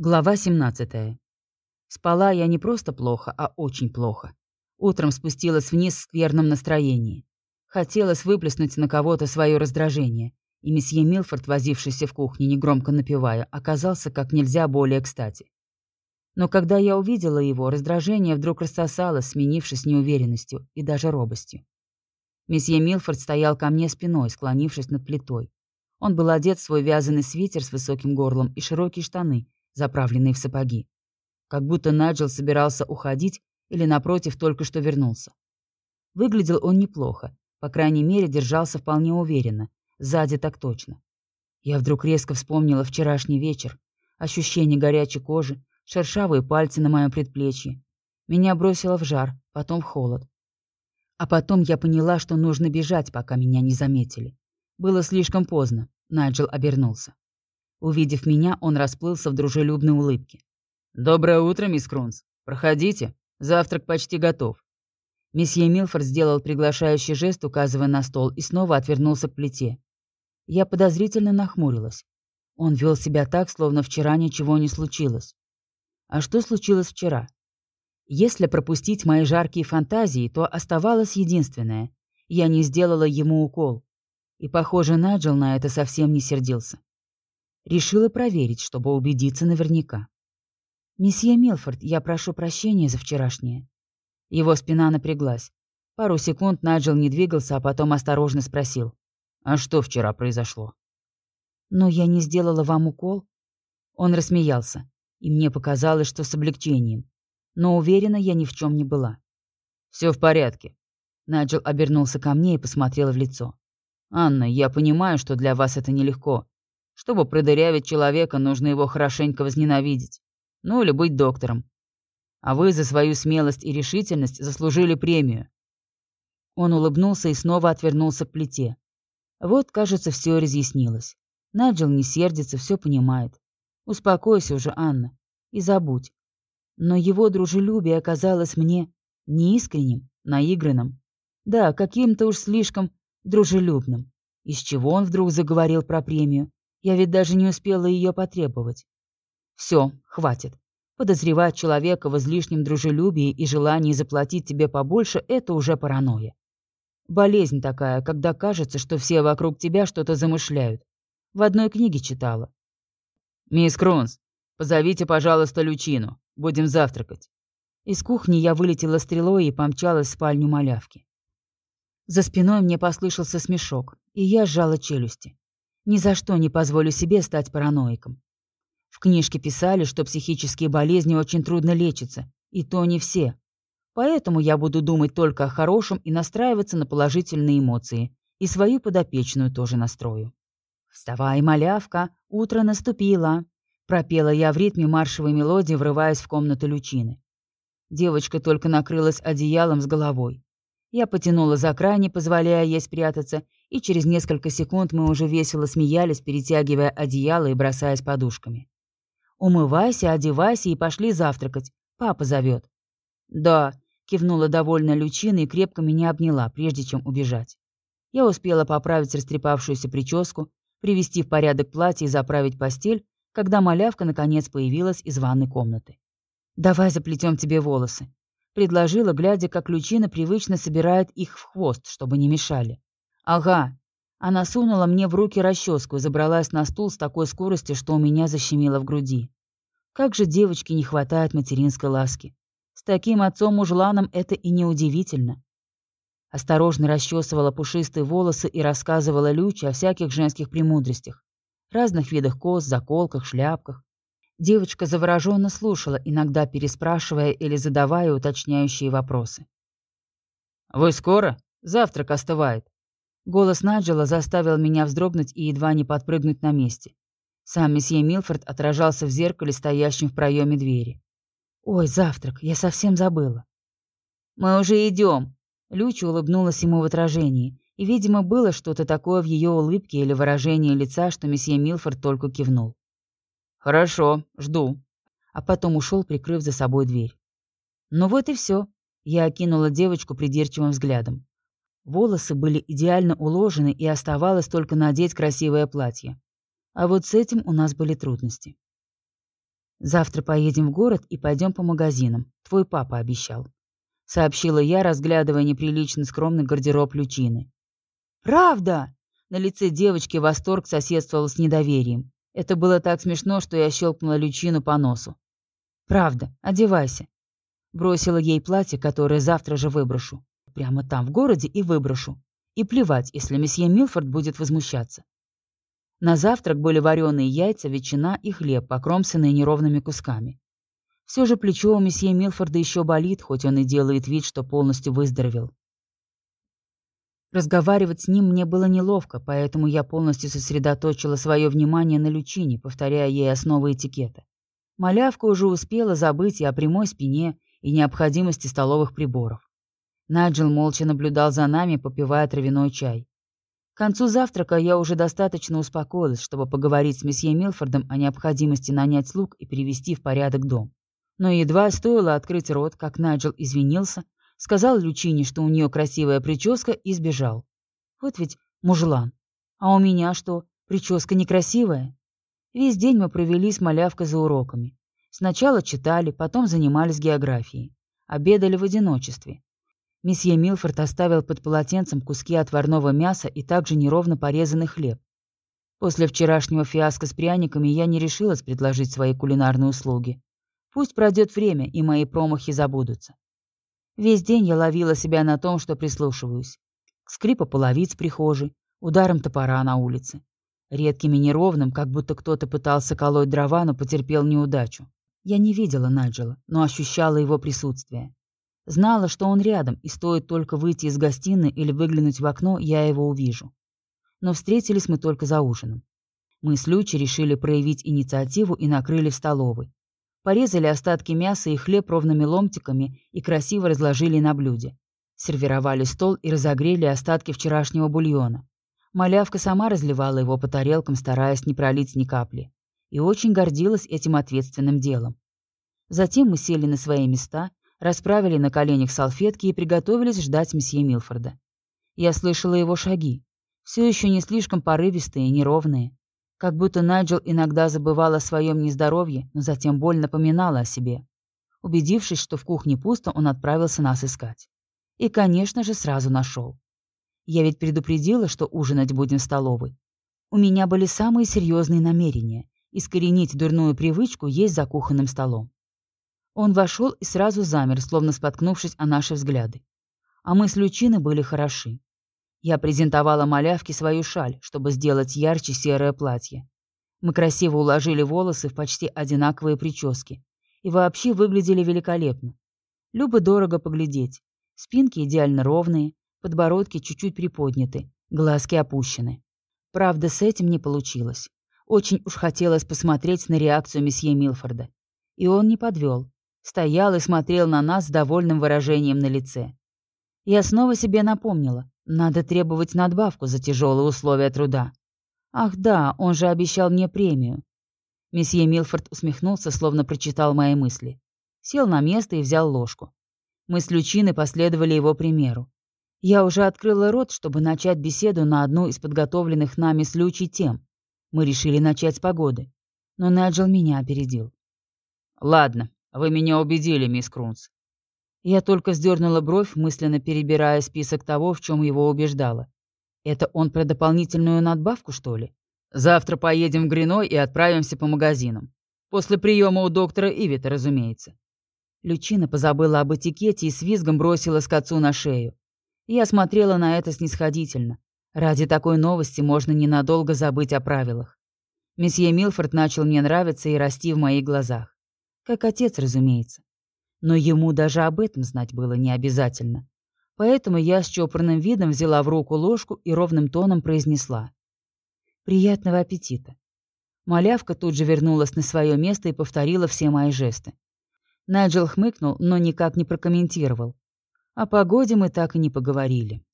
Глава 17. Спала я не просто плохо, а очень плохо. Утром спустилась вниз в скверном настроении. Хотелось выплеснуть на кого-то свое раздражение, и месье Милфорд, возившийся в кухне, негромко напевая, оказался как нельзя более кстати. Но когда я увидела его, раздражение вдруг рассосалось, сменившись неуверенностью и даже робостью. Месье Милфорд стоял ко мне спиной, склонившись над плитой. Он был одет в свой вязаный свитер с высоким горлом и широкие штаны, заправленные в сапоги. Как будто Наджел собирался уходить или, напротив, только что вернулся. Выглядел он неплохо, по крайней мере, держался вполне уверенно, сзади так точно. Я вдруг резко вспомнила вчерашний вечер, ощущение горячей кожи, шершавые пальцы на моем предплечье. Меня бросило в жар, потом в холод. А потом я поняла, что нужно бежать, пока меня не заметили. Было слишком поздно. Найджел обернулся. Увидев меня, он расплылся в дружелюбной улыбке. «Доброе утро, мисс Крунс. Проходите. Завтрак почти готов». Месье Милфорд сделал приглашающий жест, указывая на стол, и снова отвернулся к плите. Я подозрительно нахмурилась. Он вел себя так, словно вчера ничего не случилось. А что случилось вчера? Если пропустить мои жаркие фантазии, то оставалось единственное. Я не сделала ему укол. И, похоже, Наджел на это совсем не сердился. Решила проверить, чтобы убедиться наверняка. «Месье Милфорд, я прошу прощения за вчерашнее». Его спина напряглась. Пару секунд Наджел не двигался, а потом осторожно спросил. «А что вчера произошло?» «Но я не сделала вам укол?» Он рассмеялся, и мне показалось, что с облегчением. Но уверена, я ни в чем не была. Все в порядке». Наджел обернулся ко мне и посмотрел в лицо. «Анна, я понимаю, что для вас это нелегко, чтобы продырявить человека, нужно его хорошенько возненавидеть. Ну или быть доктором. А вы за свою смелость и решительность заслужили премию. Он улыбнулся и снова отвернулся к плите. Вот, кажется, все разъяснилось. Наджел не сердится, все понимает. Успокойся уже, Анна, и забудь. Но его дружелюбие оказалось мне неискренним, наигранным. Да, каким-то уж слишком дружелюбным. Из чего он вдруг заговорил про премию? Я ведь даже не успела ее потребовать. Все, хватит. Подозревать человека в излишнем дружелюбии и желании заплатить тебе побольше – это уже паранойя. Болезнь такая, когда кажется, что все вокруг тебя что-то замышляют. В одной книге читала. «Мисс Кронс, позовите, пожалуйста, Лючину. Будем завтракать». Из кухни я вылетела стрелой и помчалась в спальню малявки. За спиной мне послышался смешок, и я сжала челюсти. Ни за что не позволю себе стать параноиком. В книжке писали, что психические болезни очень трудно лечатся, и то не все. Поэтому я буду думать только о хорошем и настраиваться на положительные эмоции, и свою подопечную тоже настрою. «Вставай, малявка, утро наступило!» Пропела я в ритме маршевой мелодии, врываясь в комнату Лючины. Девочка только накрылась одеялом с головой. Я потянула за край, не позволяя ей спрятаться, и через несколько секунд мы уже весело смеялись, перетягивая одеяло и бросаясь подушками. «Умывайся, одевайся и пошли завтракать. Папа зовет». «Да», — кивнула довольно Лючина и крепко меня обняла, прежде чем убежать. Я успела поправить растрепавшуюся прическу, привести в порядок платье и заправить постель, когда малявка наконец появилась из ванной комнаты. «Давай заплетем тебе волосы», — предложила, глядя, как Лючина привычно собирает их в хвост, чтобы не мешали. «Ага». Она сунула мне в руки расческу и забралась на стул с такой скоростью, что у меня защемило в груди. Как же девочке не хватает материнской ласки. С таким отцом-мужланом это и неудивительно. Осторожно расчесывала пушистые волосы и рассказывала Люче о всяких женских премудростях. Разных видах кос, заколках, шляпках. Девочка завороженно слушала, иногда переспрашивая или задавая уточняющие вопросы. «Вы скоро? Завтрак остывает», Голос Наджела заставил меня вздрогнуть и едва не подпрыгнуть на месте. Сам месье Милфорд отражался в зеркале, стоящем в проеме двери. «Ой, завтрак, я совсем забыла». «Мы уже идем. Люча улыбнулась ему в отражении, и, видимо, было что-то такое в ее улыбке или выражении лица, что месье Милфорд только кивнул. «Хорошо, жду», а потом ушел, прикрыв за собой дверь. Ну вот и все. Я окинула девочку придирчивым взглядом. Волосы были идеально уложены, и оставалось только надеть красивое платье. А вот с этим у нас были трудности. «Завтра поедем в город и пойдем по магазинам. Твой папа обещал», — сообщила я, разглядывая неприлично скромный гардероб Лючины. «Правда!» На лице девочки восторг соседствовал с недоверием. Это было так смешно, что я щелкнула Лючину по носу. «Правда, одевайся». Бросила ей платье, которое завтра же выброшу. Прямо там, в городе, и выброшу. И плевать, если месье Милфорд будет возмущаться. На завтрак были вареные яйца, ветчина и хлеб, покромсанные неровными кусками. Все же плечо у месье Милфорда еще болит, хоть он и делает вид, что полностью выздоровел. Разговаривать с ним мне было неловко, поэтому я полностью сосредоточила свое внимание на лючине, повторяя ей основы этикета. Малявка уже успела забыть и о прямой спине, и необходимости столовых приборов. Найджел молча наблюдал за нами, попивая травяной чай. К концу завтрака я уже достаточно успокоилась, чтобы поговорить с месье Милфордом о необходимости нанять слуг и привести в порядок дом. Но едва стоило открыть рот, как Найджел извинился, сказал Лючине, что у нее красивая прическа, и сбежал. Вот ведь мужлан. А у меня что, прическа некрасивая? Весь день мы провели с малявкой за уроками. Сначала читали, потом занимались географией. Обедали в одиночестве. Месье Милфорд оставил под полотенцем куски отварного мяса и также неровно порезанный хлеб. После вчерашнего фиаско с пряниками я не решилась предложить свои кулинарные услуги. Пусть пройдет время, и мои промахи забудутся. Весь день я ловила себя на том, что прислушиваюсь. К скрипу половиц прихожей, ударом топора на улице. Редким и неровным, как будто кто-то пытался колоть дрова, но потерпел неудачу. Я не видела Наджела, но ощущала его присутствие. Знала, что он рядом, и стоит только выйти из гостиной или выглянуть в окно, я его увижу. Но встретились мы только за ужином. Мы с Лючи решили проявить инициативу и накрыли в столовой. Порезали остатки мяса и хлеб ровными ломтиками и красиво разложили на блюде. Сервировали стол и разогрели остатки вчерашнего бульона. Малявка сама разливала его по тарелкам, стараясь не пролить ни капли. И очень гордилась этим ответственным делом. Затем мы сели на свои места расправили на коленях салфетки и приготовились ждать месье Милфорда. Я слышала его шаги, все еще не слишком порывистые неровные, как будто Найджел иногда забывал о своем нездоровье, но затем боль напоминала о себе. Убедившись, что в кухне пусто, он отправился нас искать. И, конечно же, сразу нашел. Я ведь предупредила, что ужинать будем в столовой. У меня были самые серьезные намерения — искоренить дурную привычку есть за кухонным столом. Он вошел и сразу замер, словно споткнувшись о наши взгляды. А мы с Лючиной были хороши. Я презентовала малявке свою шаль, чтобы сделать ярче серое платье. Мы красиво уложили волосы в почти одинаковые прически. И вообще выглядели великолепно. Любо дорого поглядеть. Спинки идеально ровные, подбородки чуть-чуть приподняты, глазки опущены. Правда, с этим не получилось. Очень уж хотелось посмотреть на реакцию месье Милфорда. И он не подвел стоял и смотрел на нас с довольным выражением на лице. Я снова себе напомнила, надо требовать надбавку за тяжелые условия труда. Ах да, он же обещал мне премию. Месье Милфорд усмехнулся, словно прочитал мои мысли. Сел на место и взял ложку. Мы с Лючиной последовали его примеру. Я уже открыла рот, чтобы начать беседу на одну из подготовленных нами с Лючей тем. Мы решили начать с погоды. Но Наджел меня опередил. «Ладно, «Вы меня убедили, мисс Крунс». Я только вздернула бровь, мысленно перебирая список того, в чем его убеждала. Это он про дополнительную надбавку, что ли? Завтра поедем в Гриной и отправимся по магазинам. После приема у доктора Ивита, разумеется. Лючина позабыла об этикете и с визгом бросилась к на шею. Я смотрела на это снисходительно. Ради такой новости можно ненадолго забыть о правилах. Месье Милфорд начал мне нравиться и расти в моих глазах. Как отец, разумеется. Но ему даже об этом знать было не обязательно. Поэтому я с чопорным видом взяла в руку ложку и ровным тоном произнесла. «Приятного аппетита». Малявка тут же вернулась на свое место и повторила все мои жесты. Найджел хмыкнул, но никак не прокомментировал. О погоде мы так и не поговорили.